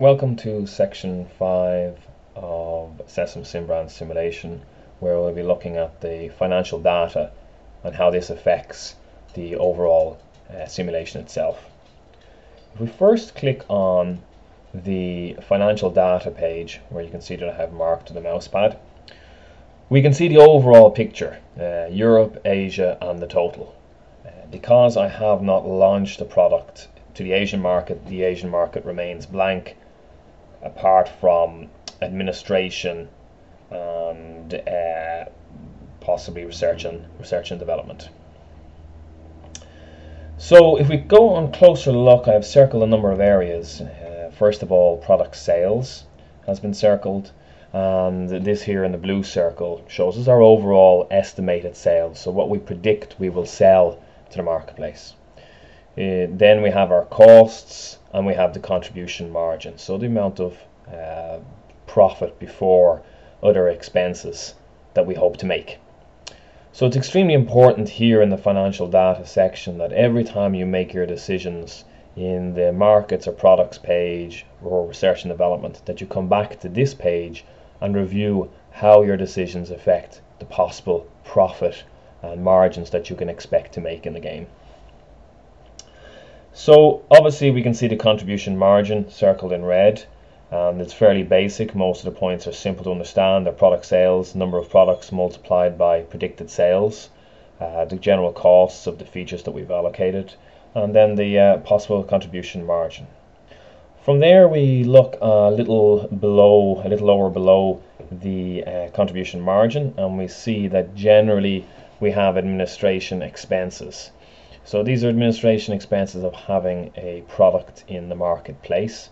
Welcome to section 5 of SESAM Simbrand simulation where we'll be looking at the financial data and how this affects the overall uh, simulation itself. If we first click on the financial data page where you can see that I have marked the mouse pad we can see the overall picture uh, Europe, Asia and the total. Uh, because I have not launched the product to the Asian market, the Asian market remains blank apart from administration and uh, possibly research and research and development. So if we go on closer look, I have circled a number of areas. Uh, first of all, product sales has been circled and this here in the blue circle shows us our overall estimated sales so what we predict we will sell to the marketplace uh, then we have our costs and we have the contribution margin so the amount of uh, profit before other expenses that we hope to make so it's extremely important here in the financial data section that every time you make your decisions in the markets or products page or research and development that you come back to this page and review how your decisions affect the possible profit and margins that you can expect to make in the game. So obviously we can see the contribution margin circled in red and it's fairly basic. Most of the points are simple to understand. They're product sales, number of products multiplied by predicted sales, uh, the general costs of the features that we've allocated, and then the uh, possible contribution margin. From there we look a little below, a little lower below the uh, contribution margin and we see that generally we have administration expenses. So these are administration expenses of having a product in the marketplace.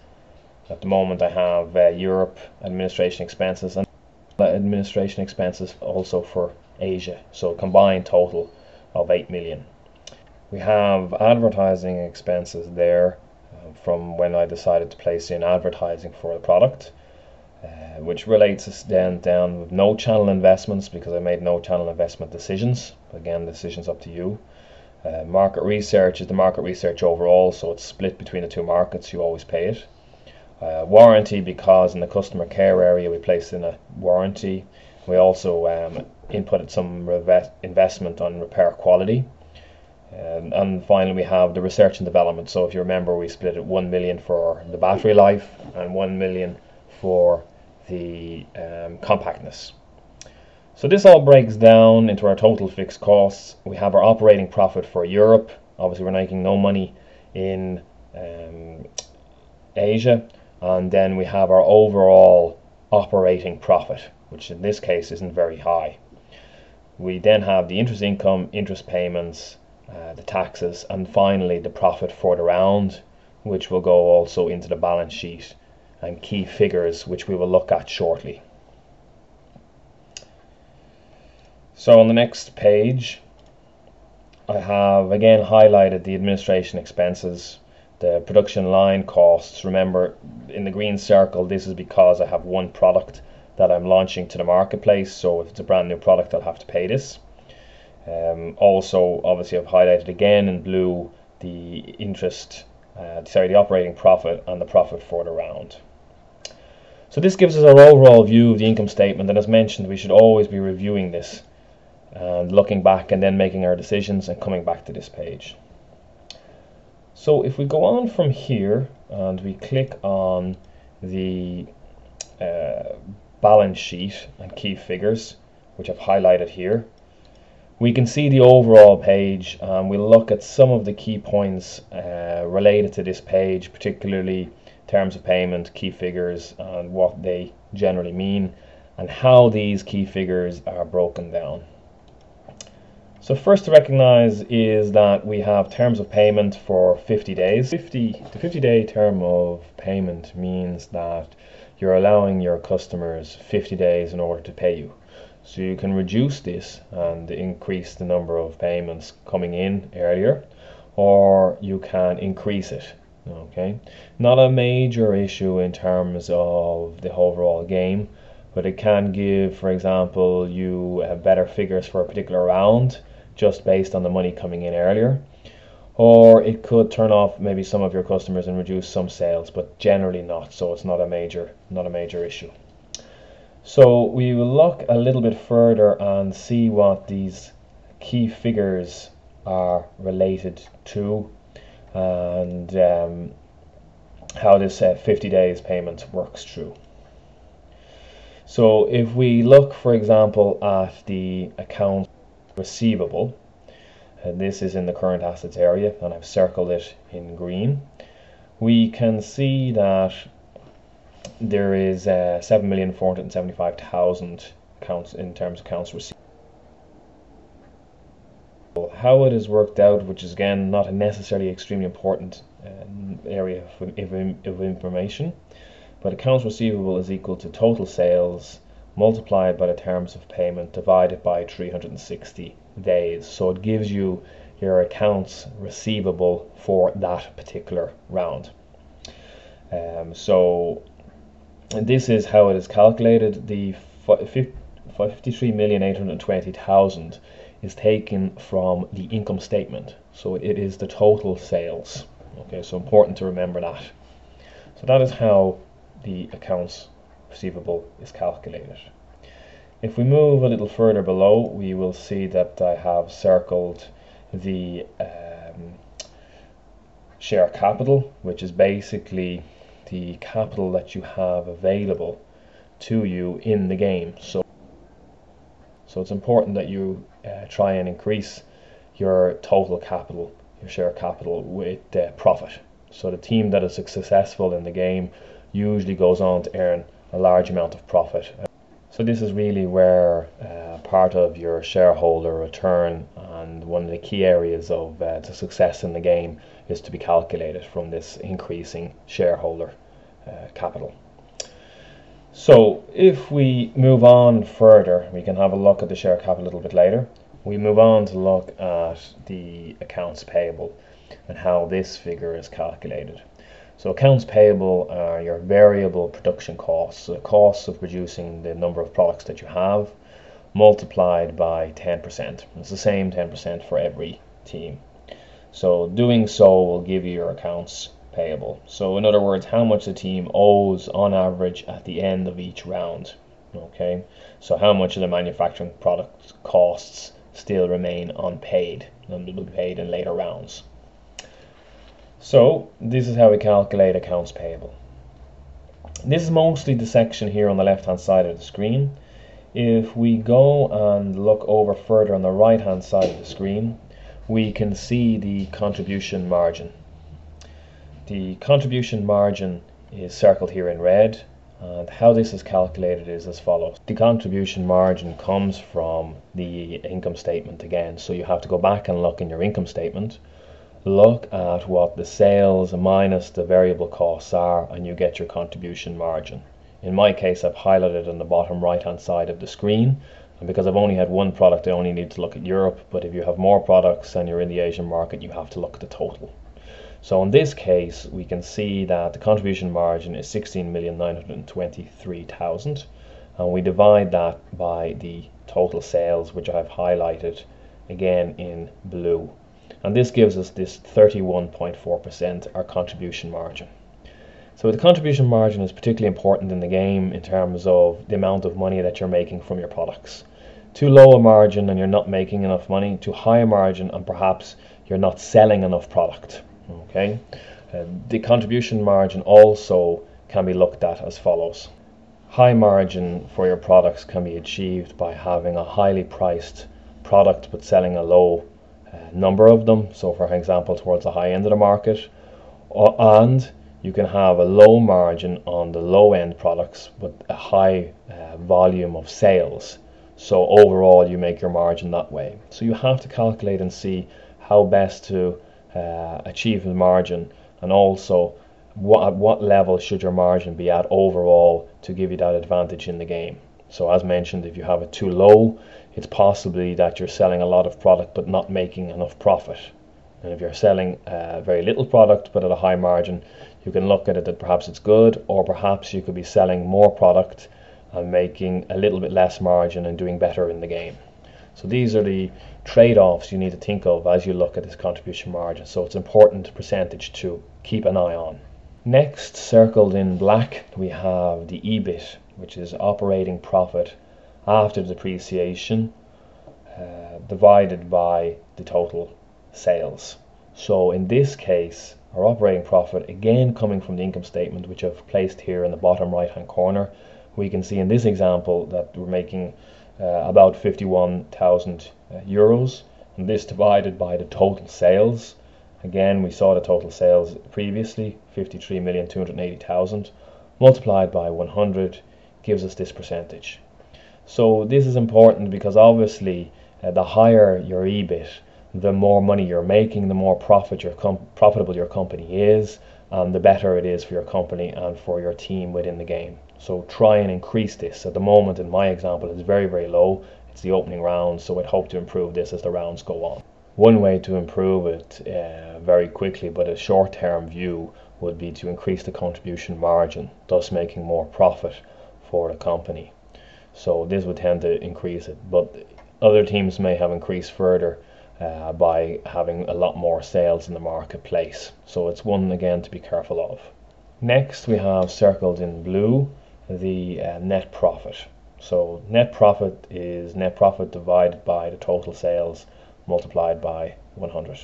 At the moment I have uh, Europe administration expenses and administration expenses also for Asia. So combined total of 8 million. We have advertising expenses there from when I decided to place in advertising for the product, uh, which relates then down with no channel investments because I made no channel investment decisions. Again, decisions up to you. Uh, market research is the market research overall, so it's split between the two markets. You always pay it. Uh, warranty because in the customer care area we placed in a warranty. We also um, inputted some investment on repair quality. Um, and finally, we have the research and development. So, if you remember, we split it 1 million for the battery life and 1 million for the um, compactness. So, this all breaks down into our total fixed costs. We have our operating profit for Europe. Obviously, we're making no money in um, Asia. And then we have our overall operating profit, which in this case isn't very high. We then have the interest income, interest payments, uh, the taxes, and finally the profit for the round, which will go also into the balance sheet and key figures, which we will look at shortly. So on the next page, I have again highlighted the administration expenses, the production line costs. Remember, in the green circle, this is because I have one product that I'm launching to the marketplace. So if it's a brand new product, I'll have to pay this. Um, also, obviously, I've highlighted again in blue the interest, uh, sorry, the operating profit and the profit for the round. So this gives us our overall view of the income statement, and as mentioned, we should always be reviewing this and looking back and then making our decisions and coming back to this page. So if we go on from here and we click on the uh, balance sheet and key figures, which I've highlighted here, we can see the overall page and we'll look at some of the key points uh, related to this page particularly terms of payment key figures and what they generally mean and how these key figures are broken down so first to recognize is that we have terms of payment for 50 days 50 the 50 day term of payment means that you're allowing your customers 50 days in order to pay you so you can reduce this and increase the number of payments coming in earlier or you can increase it. Okay, not a major issue in terms of the overall game, but it can give, for example, you have better figures for a particular round just based on the money coming in earlier. or it could turn off maybe some of your customers and reduce some sales, but generally not. So it's not a major not a major issue. So we will look a little bit further and see what these key figures are related to and um, how this uh, 50 days payment works through. So if we look, for example, at the account receivable, and this is in the current assets area, and I've circled it in green, we can see that there is uh, 7,475,000 accounts in terms of accounts receivable. How it is worked out, which is again not a necessarily extremely important um, area of, of information, but accounts receivable is equal to total sales multiplied by the terms of payment divided by 360 days. So it gives you your accounts receivable for that particular round. Um, so this is how it is calculated. The 53,820,000 is taken from the income statement. So it is the total sales. Okay, so important to remember that. So that is how the accounts receivable is calculated. If we move a little further below, we will see that I have circled the um, share capital, which is basically the capital that you have available to you in the game. So, so it's important that you uh, try and increase your total capital, your share capital with uh, profit. So the team that is successful in the game usually goes on to earn a large amount of profit. So this is really where uh, part of your shareholder return and one of the key areas of uh, the success in the game is to be calculated from this increasing shareholder uh, capital. So if we move on further, we can have a look at the share capital a little bit later. We move on to look at the accounts payable and how this figure is calculated. So accounts payable are your variable production costs, the costs of producing the number of products that you have multiplied by 10%. It's the same 10% for every team. So doing so will give you your accounts payable. So in other words, how much the team owes on average at the end of each round. Okay, so how much of the manufacturing product costs still remain unpaid and will be paid in later rounds. So this is how we calculate accounts payable. This is mostly the section here on the left hand side of the screen. If we go and look over further on the right hand side of the screen, we can see the contribution margin. The contribution margin is circled here in red and how this is calculated is as follows. The contribution margin comes from the income statement again so you have to go back and look in your income statement look at what the sales minus the variable costs are and you get your contribution margin. In my case, I've highlighted on the bottom right hand side of the screen. And because I've only had one product, I only need to look at Europe. But if you have more products and you're in the Asian market, you have to look at the total. So in this case, we can see that the contribution margin is 16,923,000. And we divide that by the total sales, which I've highlighted again in blue and this gives us this 31.4% our contribution margin. So the contribution margin is particularly important in the game in terms of the amount of money that you're making from your products. Too low a margin and you're not making enough money, too high a margin and perhaps you're not selling enough product. Okay, uh, the contribution margin also can be looked at as follows. High margin for your products can be achieved by having a highly priced product but selling a low number of them. So, for example, towards the high end of the market, and you can have a low margin on the low end products but a high uh, volume of sales. So, overall, you make your margin that way. So, you have to calculate and see how best to uh, achieve the margin and also what, at what level should your margin be at overall to give you that advantage in the game. So, as mentioned, if you have it too low, it's possibly that you're selling a lot of product but not making enough profit. And if you're selling uh, very little product but at a high margin, you can look at it that perhaps it's good, or perhaps you could be selling more product and making a little bit less margin and doing better in the game. So these are the trade-offs you need to think of as you look at this contribution margin. So it's an important percentage to keep an eye on. Next, circled in black, we have the EBIT, which is operating profit after depreciation uh, divided by the total sales. So in this case, our operating profit, again coming from the income statement, which I've placed here in the bottom right hand corner, we can see in this example that we're making uh, about 51,000 uh, euros and this divided by the total sales again we saw the total sales previously 53,280,000 multiplied by 100 gives us this percentage so this is important because obviously uh, the higher your EBIT the more money you're making the more profit your com- profitable your company is and the better it is for your company and for your team within the game so try and increase this. At the moment, in my example, it's very, very low. It's the opening round, so I'd hope to improve this as the rounds go on. One way to improve it uh, very quickly, but a short term view, would be to increase the contribution margin, thus making more profit for the company. So this would tend to increase it, but other teams may have increased further uh, by having a lot more sales in the marketplace. So it's one again to be careful of. Next, we have circled in blue the uh, net profit. So net profit is net profit divided by the total sales multiplied by 100.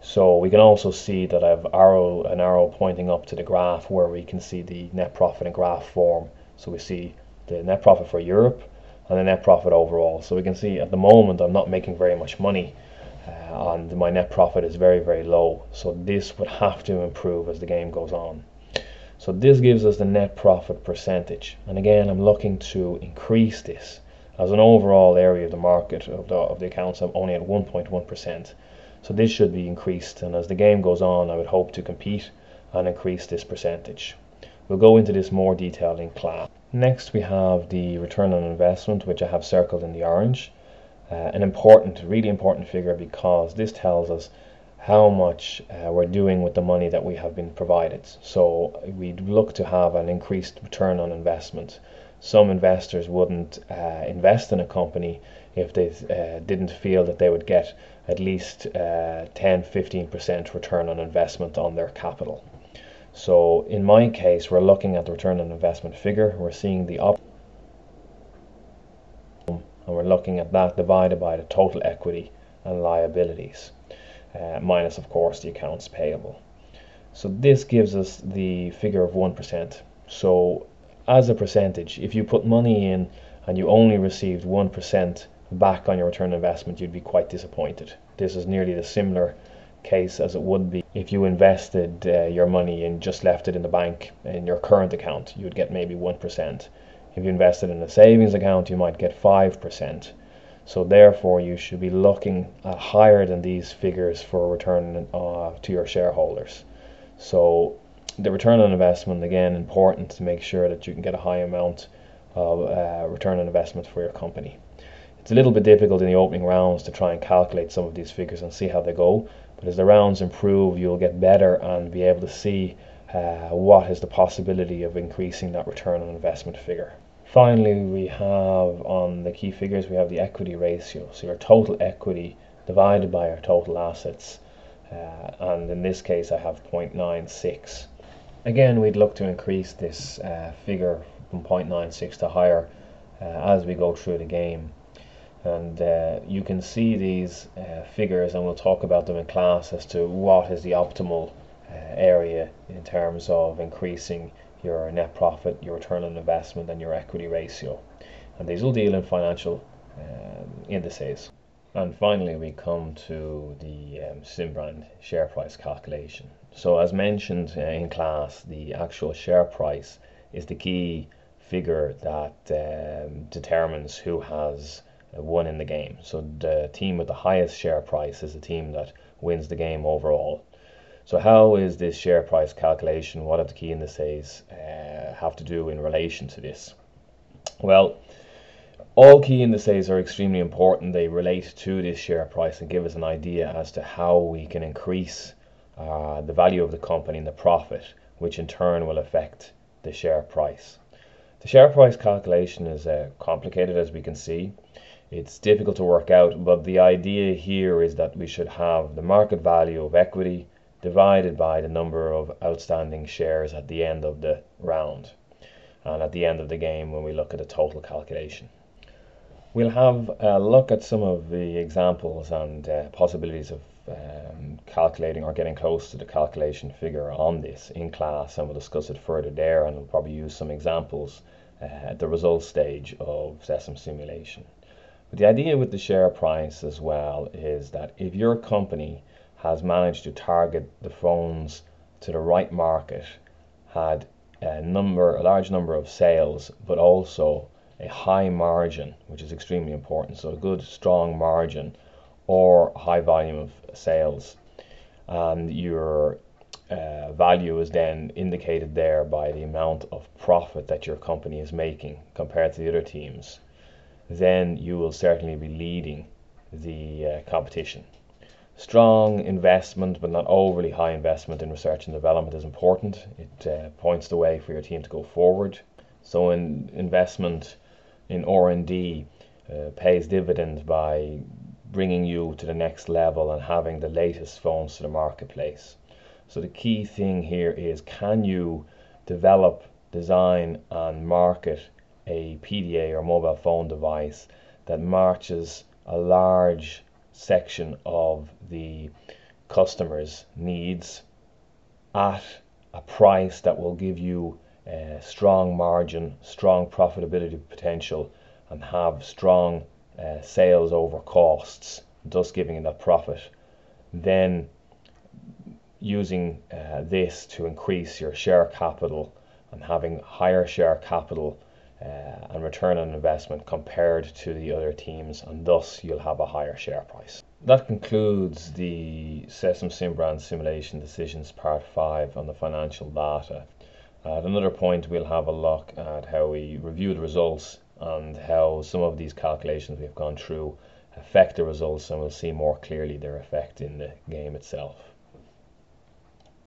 So we can also see that I have arrow an arrow pointing up to the graph where we can see the net profit in graph form. So we see the net profit for Europe and the net profit overall. So we can see at the moment I'm not making very much money uh, and my net profit is very very low. So this would have to improve as the game goes on. So this gives us the net profit percentage. And again, I'm looking to increase this. As an overall area of the market of the, of the accounts, I'm only at 1.1%. So this should be increased. And as the game goes on, I would hope to compete and increase this percentage. We'll go into this more detail in class. Next, we have the return on investment, which I have circled in the orange. Uh, an important, really important figure because this tells us how much uh, we're doing with the money that we have been provided. So we'd look to have an increased return on investment. Some investors wouldn't uh, invest in a company if they uh, didn't feel that they would get at least uh, 10 15% return on investment on their capital. So in my case, we're looking at the return on investment figure. We're seeing the op and we're looking at that divided by the total equity and liabilities uh, minus of course the accounts payable. So this gives us the figure of 1%. So as a percentage, if you put money in and you only received 1% back on your return on investment, you'd be quite disappointed. This is nearly the similar case as it would be if you invested uh, your money and just left it in the bank in your current account, you'd get maybe 1%. If you invested in a savings account, you might get 5%. So therefore, you should be looking at higher than these figures for return uh, to your shareholders. So the return on investment again important to make sure that you can get a high amount of uh, return on investment for your company. It's a little bit difficult in the opening rounds to try and calculate some of these figures and see how they go. But as the rounds improve, you'll get better and be able to see uh, what is the possibility of increasing that return on investment figure. Finally, we have on the key figures, we have the equity ratio. So your total equity divided by your total assets. Uh, and in this case, I have 0.96. Again, we'd look to increase this uh, figure from 0.96 to higher uh, as we go through the game. And uh, you can see these uh, figures, and we'll talk about them in class as to what is the optimal uh, area in terms of increasing your net profit, your return on investment, and your equity ratio. And these will deal in financial um, indices. And finally, we come to the um, Simbrand share price calculation. So, as mentioned uh, in class, the actual share price is the key figure that um, determines who has won in the game. So, the team with the highest share price is the team that wins the game overall. So how is this share price calculation? What are the key indices uh, have to do in relation to this? Well, all key indices are extremely important. They relate to this share price and give us an idea as to how we can increase uh, the value of the company and the profit, which in turn will affect the share price. The share price calculation is uh, complicated as we can see. It's difficult to work out, but the idea here is that we should have the market value of equity divided by the number of outstanding shares at the end of the round and at the end of the game when we look at the total calculation. We'll have a look at some of the examples and uh, possibilities of um, calculating or getting close to the calculation figure on this in class and we'll discuss it further there and we'll probably use some examples uh, at the results stage of SESAM simulation. But the idea with the share price as well is that if your company has managed to target the phones to the right market, had a number, a large number of sales, but also a high margin, which is extremely important. So a good, strong margin or high volume of sales. And your uh, value is then indicated there by the amount of profit that your company is making compared to the other teams. Then you will certainly be leading the uh, competition. Strong investment, but not overly high investment in research and development is important. It uh, points the way for your team to go forward. So, in investment in R&D uh, pays dividends by bringing you to the next level and having the latest phones to the marketplace. So the key thing here is can you develop, design and market a PDA or mobile phone device that matches a large section of the customer's needs at a price that will give you uh, strong margin, strong profitability potential, and have strong uh, sales over costs, thus giving that profit. Then using uh, this to increase your share capital and having higher share capital uh, and return on investment compared to the other teams, and thus you'll have a higher share price. That concludes the SESAM SimBrand simulation decisions part 5 on the financial data. At another point, we'll have a look at how we review the results and how some of these calculations we've gone through affect the results, and we'll see more clearly their effect in the game itself.